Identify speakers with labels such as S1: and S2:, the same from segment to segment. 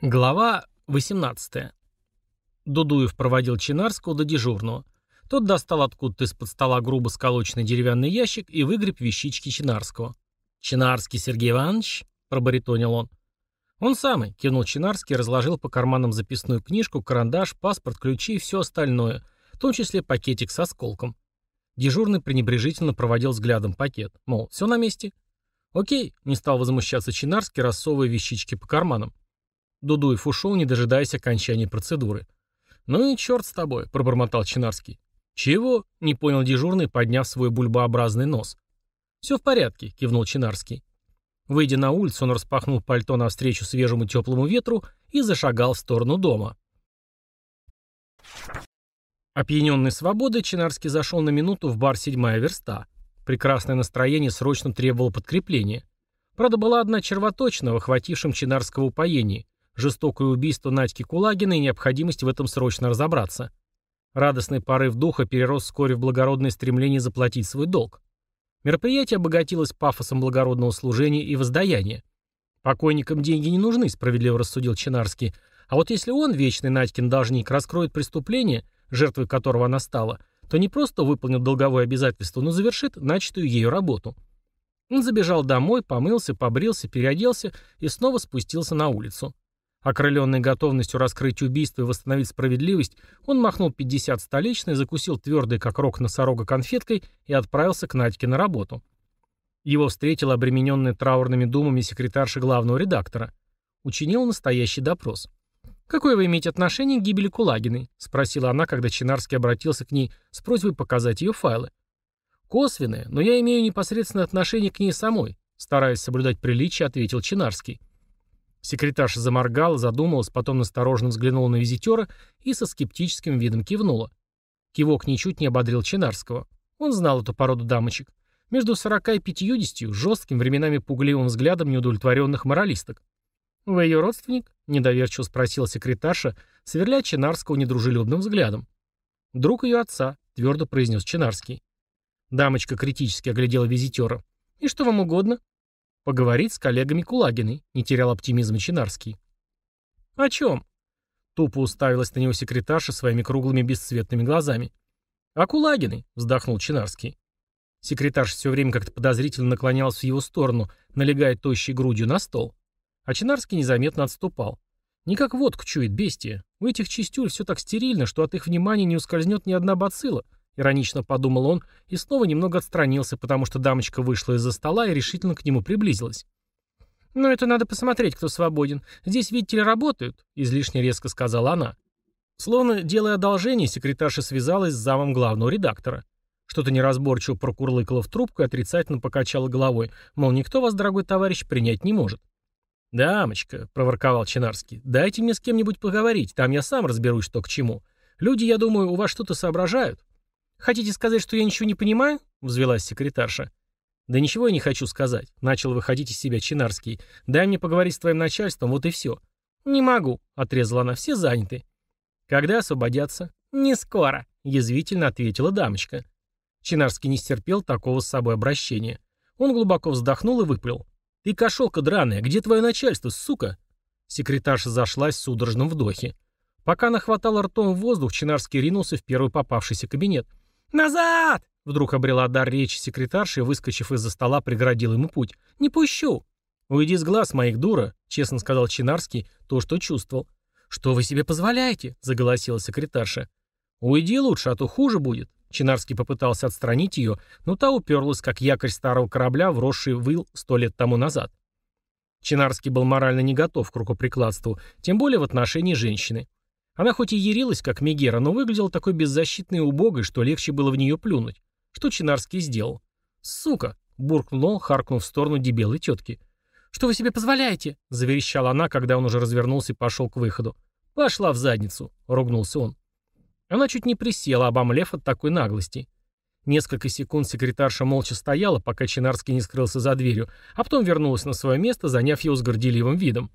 S1: Глава 18. Дудуев проводил Чинарского до дежурного. Тот достал откуда-то из-под стола грубо сколоченный деревянный ящик и выгреб вещички Чинарского. «Чинарский Сергей Иванович?» – пробаритонил он. «Он самый», – кивнул Чинарский и разложил по карманам записную книжку, карандаш, паспорт, ключи и все остальное, в том числе пакетик с осколком. Дежурный пренебрежительно проводил взглядом пакет. Мол, все на месте? «Окей», – не стал возмущаться Чинарский, рассовывая вещички по карманам. Дудуев ушел, не дожидаясь окончания процедуры. «Ну и черт с тобой», — пробормотал Чинарский. «Чего?» — не понял дежурный, подняв свой бульбообразный нос. «Все в порядке», — кивнул Чинарский. Выйдя на улицу, он распахнул пальто навстречу свежему теплому ветру и зашагал в сторону дома. Опьяненный свободой, Чинарский зашел на минуту в бар «Седьмая верста». Прекрасное настроение срочно требовало подкрепления. Правда, была одна червоточина в Чинарского упоении — жестокое убийство Надьки Кулагина и необходимость в этом срочно разобраться. Радостный порыв духа перерос вскоре в благородное стремление заплатить свой долг. Мероприятие обогатилось пафосом благородного служения и воздаяния. Покойникам деньги не нужны, справедливо рассудил Чинарский. А вот если он, вечный Надькин должник, раскроет преступление, жертвой которого она стала, то не просто выполнит долговое обязательство, но завершит начатую ею работу. Он забежал домой, помылся, побрился, переоделся и снова спустился на улицу. Окрыленный готовностью раскрыть убийство и восстановить справедливость, он махнул 50 столичной, закусил твердый, как рог носорога, конфеткой и отправился к Надьке на работу. Его встретила обремененная траурными думами секретарша главного редактора. Учинил настоящий допрос. «Какое вы имеете отношение к гибели Кулагиной?» — спросила она, когда Чинарский обратился к ней с просьбой показать ее файлы. «Косвенное, но я имею непосредственное отношение к ней самой», — стараясь соблюдать приличие, ответил Чинарский. Секретарша заморгала, задумалась, потом настороженно взглянула на визитера и со скептическим видом кивнула. Кивок ничуть не ободрил Чинарского. Он знал эту породу дамочек. Между 40 и 50 жестким, временами пугливым взглядом неудовлетворенных моралисток. «Вы ее родственник?» – недоверчиво спросила секретарша, сверля Чинарского недружелюбным взглядом. «Друг ее отца», – твердо произнес Чинарский. Дамочка критически оглядела визитера. «И что вам угодно?» Поговорить с коллегами Кулагиной, не терял оптимизма Чинарский. О чем? Тупо уставилась на него секретарша своими круглыми бесцветными глазами. «О Кулагиной», — вздохнул Чинарский. Секретарша все время как-то подозрительно наклонялась в его сторону, налегая тощей грудью на стол. А Чинарский незаметно отступал. Не как водку чует бестия. У этих чистюль все так стерильно, что от их внимания не ускользнет ни одна бацилла. Иронично подумал он и снова немного отстранился, потому что дамочка вышла из-за стола и решительно к нему приблизилась. «Но это надо посмотреть, кто свободен. Здесь, видите ли, работают», — излишне резко сказала она. Словно делая одолжение, секретарша связалась с замом главного редактора. Что-то неразборчиво прокурлыкала в трубку и отрицательно покачала головой, мол, никто вас, дорогой товарищ, принять не может. «Дамочка», — проворковал Чинарский, — «дайте мне с кем-нибудь поговорить, там я сам разберусь, что к чему. Люди, я думаю, у вас что-то соображают». «Хотите сказать, что я ничего не понимаю?» — взвелась секретарша. «Да ничего я не хочу сказать», — начал выходить из себя Чинарский. «Дай мне поговорить с твоим начальством, вот и все». «Не могу», — отрезала она, — «все заняты». «Когда освободятся?» «Не скоро», — язвительно ответила дамочка. Чинарский не стерпел такого с собой обращения. Он глубоко вздохнул и выплел. «Ты кошелка драная, где твое начальство, сука?» Секретарша зашлась в судорожном вдохе. Пока она хватала ртом в воздух, Чинарский ринулся в первый попавшийся кабинет. «Назад!» — вдруг обрела дар речи секретарша и, выскочив из-за стола, преградил ему путь. «Не пущу!» «Уйди с глаз моих, дура!» — честно сказал Чинарский то, что чувствовал. «Что вы себе позволяете?» — заголосила секретарша. «Уйди лучше, а то хуже будет». Чинарский попытался отстранить ее, но та уперлась, как якорь старого корабля, вросший в ил сто лет тому назад. Чинарский был морально не готов к рукоприкладству, тем более в отношении женщины. Она хоть и ярилась, как Мегера, но выглядела такой беззащитной и убогой, что легче было в нее плюнуть. Что Чинарский сделал? «Сука!» — буркнул он, харкнув в сторону дебелой тетки. «Что вы себе позволяете?» — заверещала она, когда он уже развернулся и пошел к выходу. «Пошла в задницу!» — ругнулся он. Она чуть не присела, обомлев от такой наглости. Несколько секунд секретарша молча стояла, пока Чинарский не скрылся за дверью, а потом вернулась на свое место, заняв его с горделивым видом.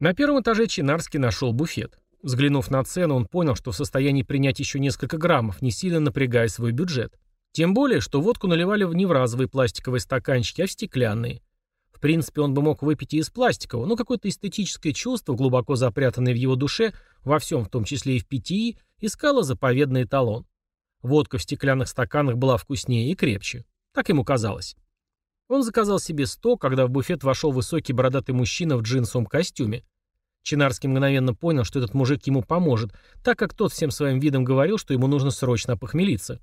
S1: На первом этаже Чинарский нашел буфет. Взглянув на цену, он понял, что в состоянии принять еще несколько граммов, не сильно напрягая свой бюджет. Тем более, что водку наливали не в разовые пластиковые стаканчики, а в стеклянные. В принципе, он бы мог выпить и из пластикового, но какое-то эстетическое чувство, глубоко запрятанное в его душе, во всем, в том числе и в питьи, искало заповедный эталон. Водка в стеклянных стаканах была вкуснее и крепче. Так ему казалось. Он заказал себе сто, когда в буфет вошел высокий бородатый мужчина в джинсовом костюме. Чинарский мгновенно понял, что этот мужик ему поможет, так как тот всем своим видом говорил, что ему нужно срочно опохмелиться.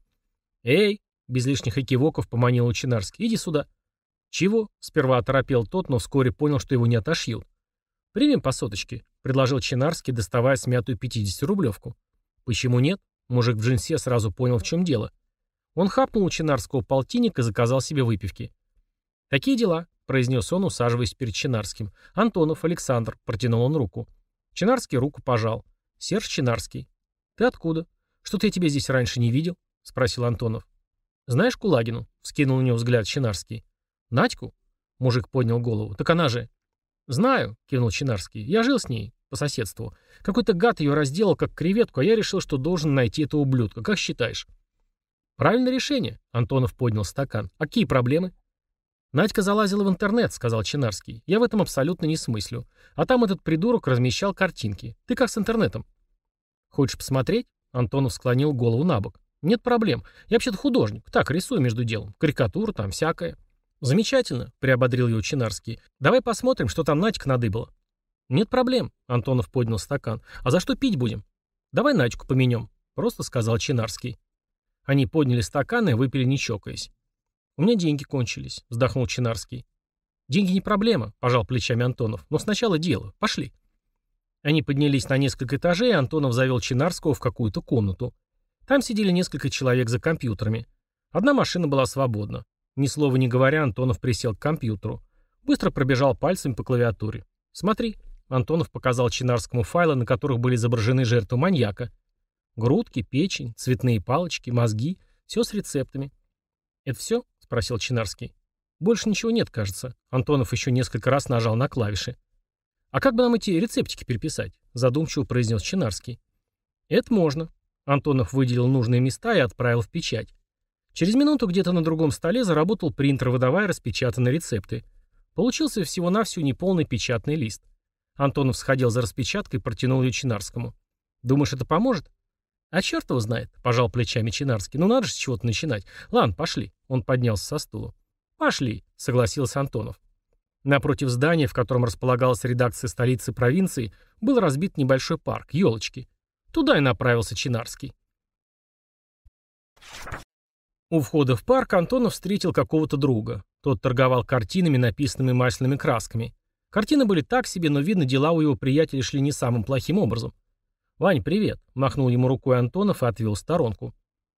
S1: «Эй!» — без лишних экивоков поманил Чинарский. «Иди сюда». «Чего?» — сперва оторопел тот, но вскоре понял, что его не отошьют. «Примем по соточке», — предложил Чинарский, доставая смятую 50-рублевку. «Почему нет?» — мужик в джинсе сразу понял, в чем дело. Он хапнул у Чинарского полтинник и заказал себе выпивки. «Такие дела», — произнес он, усаживаясь перед Чинарским. «Антонов, Александр», — протянул он руку. Чинарский руку пожал. «Серж Чинарский». «Ты откуда? Что-то я тебя здесь раньше не видел», — спросил Антонов. «Знаешь Кулагину?» — вскинул у него взгляд Чинарский. «Надьку?» — мужик поднял голову. «Так она же...» «Знаю», — кивнул Чинарский. «Я жил с ней, по соседству. Какой-то гад ее разделал, как креветку, а я решил, что должен найти этого ублюдка. Как считаешь?» «Правильное решение», — Антонов поднял стакан. «А какие проблемы?» «Надька залазила в интернет», — сказал Чинарский. «Я в этом абсолютно не смыслю. А там этот придурок размещал картинки. Ты как с интернетом?» «Хочешь посмотреть?» Антонов склонил голову на бок. «Нет проблем. Я вообще-то художник. Так, рисую между делом. Карикатура там, всякое». «Замечательно», — приободрил его Чинарский. «Давай посмотрим, что там Надька надыбала». «Нет проблем», — Антонов поднял стакан. «А за что пить будем?» «Давай Надьку поменем», — просто сказал Чинарский. Они подняли стаканы и выпили, не чокаясь. «У меня деньги кончились», — вздохнул Чинарский. «Деньги не проблема», — пожал плечами Антонов. «Но сначала дело. Пошли». Они поднялись на несколько этажей, и Антонов завел Чинарского в какую-то комнату. Там сидели несколько человек за компьютерами. Одна машина была свободна. Ни слова не говоря, Антонов присел к компьютеру. Быстро пробежал пальцами по клавиатуре. «Смотри», — Антонов показал Чинарскому файлы, на которых были изображены жертвы маньяка. Грудки, печень, цветные палочки, мозги — все с рецептами. «Это все?» — спросил Чинарский. «Больше ничего нет, кажется». Антонов еще несколько раз нажал на клавиши. «А как бы нам эти рецептики переписать?» — задумчиво произнес Чинарский. «Это можно». Антонов выделил нужные места и отправил в печать. Через минуту где-то на другом столе заработал принтер, выдавая распечатанные рецепты. Получился всего-навсего неполный печатный лист. Антонов сходил за распечаткой и протянул ее Чинарскому. «Думаешь, это поможет?» «А черт его знает», — пожал плечами Чинарский. «Ну надо же с чего-то начинать. Ладно, пошли». Он поднялся со стула. «Пошли», — согласился Антонов. Напротив здания, в котором располагалась редакция столицы провинции, был разбит небольшой парк, елочки. Туда и направился Чинарский. У входа в парк Антонов встретил какого-то друга. Тот торговал картинами, написанными масляными красками. Картины были так себе, но видно, дела у его приятеля шли не самым плохим образом. «Вань, привет!» — махнул ему рукой Антонов и отвел сторонку.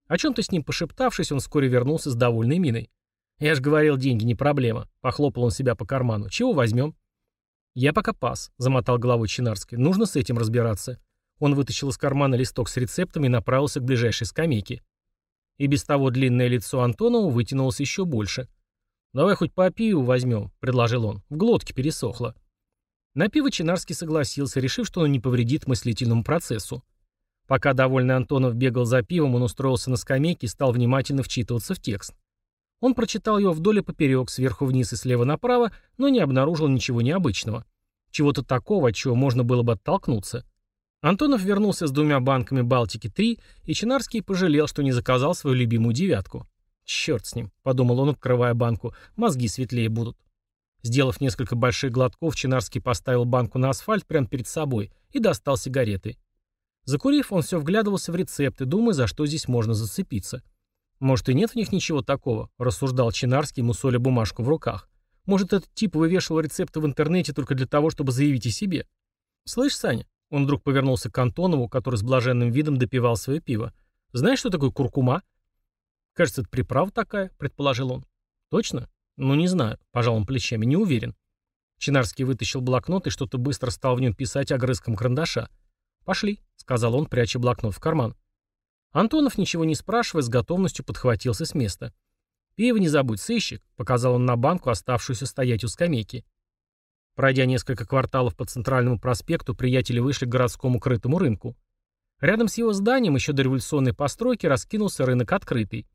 S1: О чем-то с ним пошептавшись, он вскоре вернулся с довольной миной. «Я ж говорил, деньги не проблема», — похлопал он себя по карману. «Чего возьмем?» «Я пока пас», — замотал головой Чинарский. «Нужно с этим разбираться». Он вытащил из кармана листок с рецептами и направился к ближайшей скамейке. И без того длинное лицо Антонова вытянулось еще больше. «Давай хоть по пиву возьмем», — предложил он. В глотке пересохло. На пиво Чинарский согласился, решив, что он не повредит мыслительному процессу. Пока довольный Антонов бегал за пивом, он устроился на скамейке и стал внимательно вчитываться в текст. Он прочитал его вдоль и поперек, сверху вниз и слева направо, но не обнаружил ничего необычного. Чего-то такого, от чего можно было бы оттолкнуться. Антонов вернулся с двумя банками «Балтики-3», и Чинарский пожалел, что не заказал свою любимую девятку. «Черт с ним», — подумал он, открывая банку, — «мозги светлее будут». Сделав несколько больших глотков, Чинарский поставил банку на асфальт прямо перед собой и достал сигареты. Закурив, он все вглядывался в рецепты, думая, за что здесь можно зацепиться. «Может, и нет в них ничего такого», — рассуждал Чинарский, мусоля бумажку в руках. «Может, этот тип вывешивал рецепты в интернете только для того, чтобы заявить о себе?» «Слышь, Саня?» Он вдруг повернулся к Антонову, который с блаженным видом допивал свое пиво. «Знаешь, что такое куркума?» «Кажется, это приправа такая», — предположил он. «Точно?» «Ну, не знаю», — пожал он плечами, не уверен. Чинарский вытащил блокнот и что-то быстро стал в нем писать огрызком карандаша. «Пошли», — сказал он, пряча блокнот в карман. Антонов, ничего не спрашивая, с готовностью подхватился с места. «Пиво не забудь, сыщик», — показал он на банку, оставшуюся стоять у скамейки. Пройдя несколько кварталов по центральному проспекту, приятели вышли к городскому крытому рынку. Рядом с его зданием, еще до революционной постройки, раскинулся рынок открытый.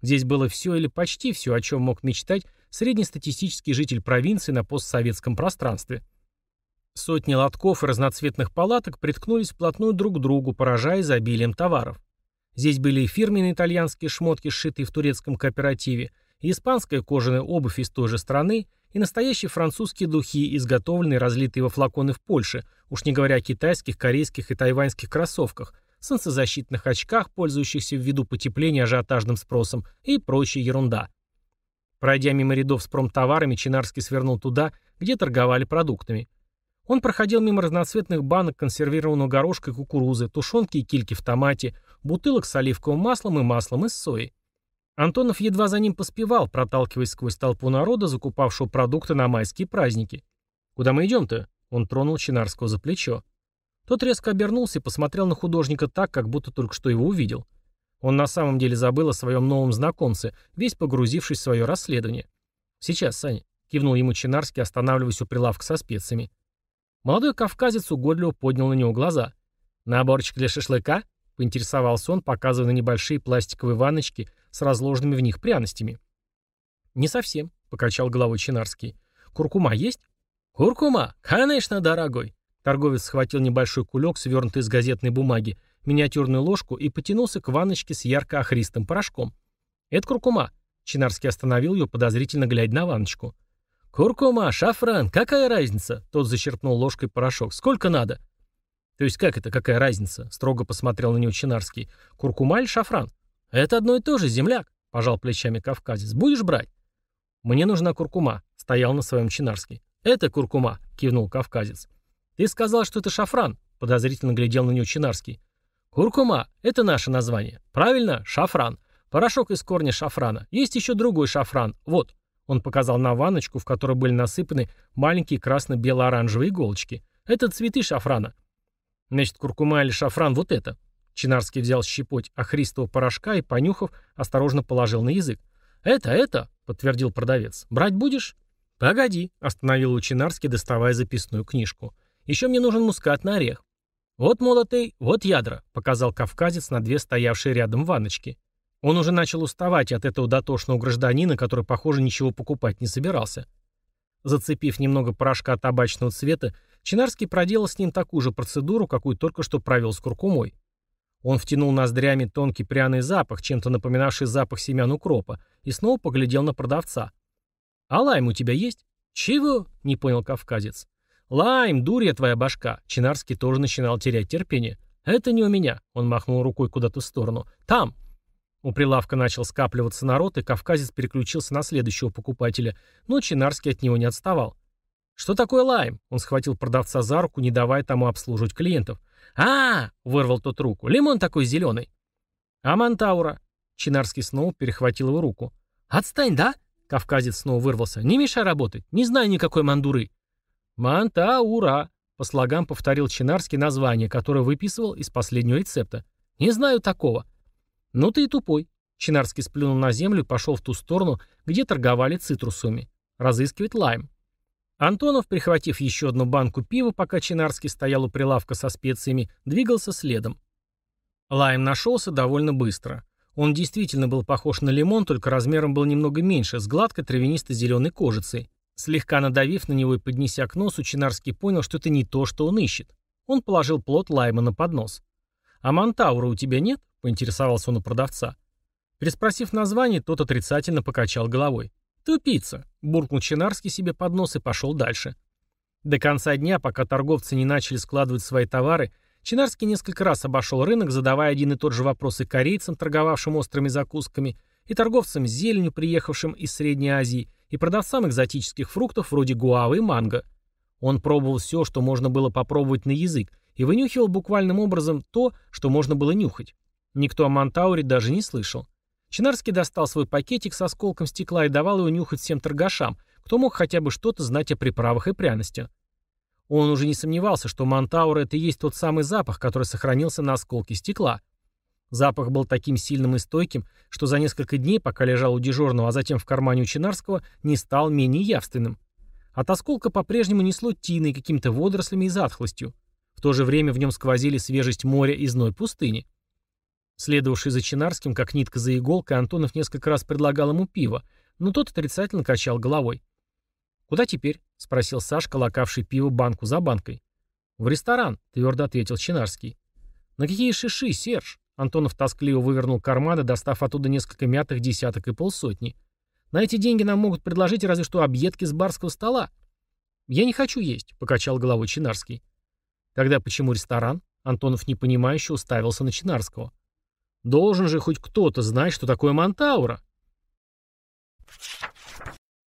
S1: Здесь было все или почти все, о чем мог мечтать среднестатистический житель провинции на постсоветском пространстве. Сотни лотков и разноцветных палаток приткнулись вплотную друг к другу, поражая изобилием товаров. Здесь были и фирменные итальянские шмотки, сшитые в турецком кооперативе, и испанская кожаная обувь из той же страны, и настоящие французские духи, изготовленные и разлитые во флаконы в Польше, уж не говоря о китайских, корейских и тайваньских кроссовках, солнцезащитных очках, пользующихся ввиду потепления ажиотажным спросом, и прочая ерунда. Пройдя мимо рядов с промтоварами, Чинарский свернул туда, где торговали продуктами. Он проходил мимо разноцветных банок консервированного горошка и кукурузы, тушенки и кильки в томате, бутылок с оливковым маслом и маслом из сои. Антонов едва за ним поспевал, проталкиваясь сквозь толпу народа, закупавшего продукты на майские праздники. «Куда мы идем-то?» Он тронул Чинарского за плечо. Тот резко обернулся и посмотрел на художника так, как будто только что его увидел. Он на самом деле забыл о своем новом знакомце, весь погрузившись в свое расследование. «Сейчас, Саня», — кивнул ему Чинарский, останавливаясь у прилавка со специями. Молодой кавказец угодливо поднял на него глаза. «Наборчик для шашлыка?» — поинтересовался он, показывая на небольшие пластиковые ванночки с разложенными в них пряностями. «Не совсем», — покачал головой Чинарский. «Куркума есть?» «Куркума? Конечно, дорогой!» Торговец схватил небольшой кулек, свернутый из газетной бумаги, миниатюрную ложку и потянулся к ванночке с ярко-охристым порошком. «Это куркума». Чинарский остановил ее, подозрительно глядя на ванночку. «Куркума, шафран, какая разница?» Тот зачерпнул ложкой порошок. «Сколько надо?» «То есть как это, какая разница?» Строго посмотрел на него Чинарский. «Куркума или шафран?» «Это одно и то же, земляк», — пожал плечами кавказец. «Будешь брать?» «Мне нужна куркума», — стоял на своем Чинарский. «Это куркума», — кивнул кавказец. «Ты сказал, что это шафран», — подозрительно глядел на него Чинарский. «Куркума — это наше название. Правильно? Шафран. Порошок из корня шафрана. Есть еще другой шафран. Вот». Он показал на ванночку, в которой были насыпаны маленькие красно-бело-оранжевые иголочки. Это цветы шафрана. Значит, куркума или шафран вот это. Чинарский взял щепоть охристого порошка и, понюхав, осторожно положил на язык. «Это, это», — подтвердил продавец. «Брать будешь?» «Погоди», — остановил Чинарский, доставая записную книжку. «Еще мне нужен мускатный орех». «Вот молотый, вот ядра», — показал кавказец на две стоявшие рядом ванночки. Он уже начал уставать от этого дотошного гражданина, который, похоже, ничего покупать не собирался. Зацепив немного порошка табачного цвета, Чинарский проделал с ним такую же процедуру, какую только что провел с куркумой. Он втянул ноздрями тонкий пряный запах, чем-то напоминавший запах семян укропа, и снова поглядел на продавца. «А у тебя есть?» «Чего?» — не понял кавказец. «Лайм, дурья твоя башка!» Чинарский тоже начинал терять терпение. «Это не у меня», — он махнул рукой куда-то в сторону. «Там!» У прилавка начал скапливаться народ, и кавказец переключился на следующего покупателя, но Чинарский от него не отставал. «Что такое лайм?» Он схватил продавца за руку, не давая тому обслуживать клиентов. а, -а, вырвал тот руку. «Лимон такой зеленый». «А Монтаура?» Чинарский снова перехватил его руку. «Отстань, да?» Кавказец снова вырвался. «Не мешай работать. Не знаю никакой мандуры». «Мантаура», — по слогам повторил Чинарский название, которое выписывал из последнего рецепта. «Не знаю такого». «Ну ты и тупой». Чинарский сплюнул на землю и пошел в ту сторону, где торговали цитрусами. Разыскивать лайм. Антонов, прихватив еще одну банку пива, пока Чинарский стоял у прилавка со специями, двигался следом. Лайм нашелся довольно быстро. Он действительно был похож на лимон, только размером был немного меньше, с гладкой травянисто-зеленой кожицей. Слегка надавив на него и поднеся к носу, Чинарский понял, что это не то, что он ищет. Он положил плод лайма на поднос. «А Монтаура у тебя нет?» — поинтересовался он у продавца. Переспросив название, тот отрицательно покачал головой. «Тупица!» — буркнул Чинарский себе под нос и пошел дальше. До конца дня, пока торговцы не начали складывать свои товары, Чинарский несколько раз обошел рынок, задавая один и тот же вопрос и корейцам, торговавшим острыми закусками, и торговцам зеленью, приехавшим из Средней Азии, и продавцам экзотических фруктов вроде гуавы и манго. Он пробовал все, что можно было попробовать на язык, и вынюхивал буквальным образом то, что можно было нюхать. Никто о Монтауре даже не слышал. Чинарский достал свой пакетик с осколком стекла и давал его нюхать всем торгашам, кто мог хотя бы что-то знать о приправах и пряностях. Он уже не сомневался, что Монтаура — это и есть тот самый запах, который сохранился на осколке стекла. Запах был таким сильным и стойким, что за несколько дней, пока лежал у дежурного, а затем в кармане у Чинарского, не стал менее явственным. От осколка по-прежнему несло тиной, какими-то водорослями и затхлостью. В то же время в нем сквозили свежесть моря и зной пустыни. Следовавший за Чинарским, как нитка за иголкой, Антонов несколько раз предлагал ему пиво, но тот отрицательно качал головой. «Куда теперь?» — спросил Сашка, лакавший пиво банку за банкой. «В ресторан», — твердо ответил Чинарский. «На какие шиши, Серж?» Антонов тоскливо вывернул карманы, достав оттуда несколько мятых десяток и полсотни. «На эти деньги нам могут предложить разве что объедки с барского стола». «Я не хочу есть», — покачал головой Чинарский. «Тогда почему ресторан?» Антонов непонимающе уставился на Чинарского. «Должен же хоть кто-то знать, что такое Монтаура».